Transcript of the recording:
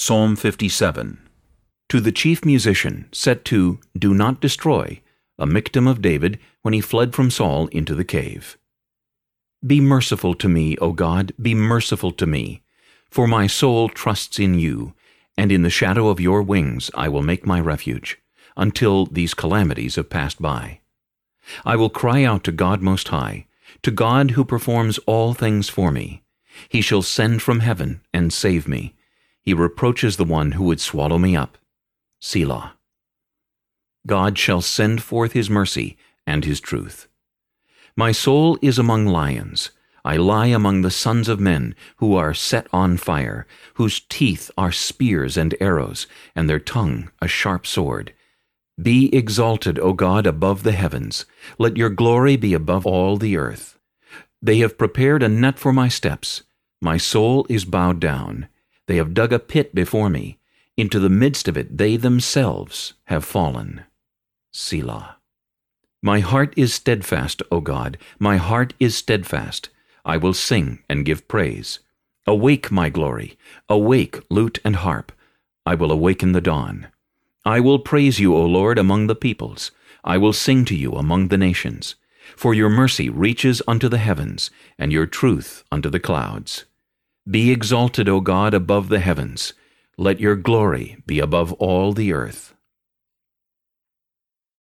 Psalm 57 To the chief musician, set to Do Not Destroy, a Michtam of David when he fled from Saul into the cave. Be merciful to me, O God, be merciful to me, for my soul trusts in you, and in the shadow of your wings I will make my refuge, until these calamities have passed by. I will cry out to God Most High, to God who performs all things for me. He shall send from heaven and save me. He reproaches the one who would swallow me up. Selah. God shall send forth his mercy and his truth. My soul is among lions. I lie among the sons of men who are set on fire, whose teeth are spears and arrows, and their tongue a sharp sword. Be exalted, O God, above the heavens. Let your glory be above all the earth. They have prepared a net for my steps. My soul is bowed down. They have dug a pit before me. Into the midst of it they themselves have fallen. Selah. My heart is steadfast, O God, my heart is steadfast. I will sing and give praise. Awake, my glory, awake, lute and harp. I will awaken the dawn. I will praise you, O Lord, among the peoples. I will sing to you among the nations. For your mercy reaches unto the heavens, and your truth unto the clouds. Be exalted, O God, above the heavens. Let your glory be above all the earth.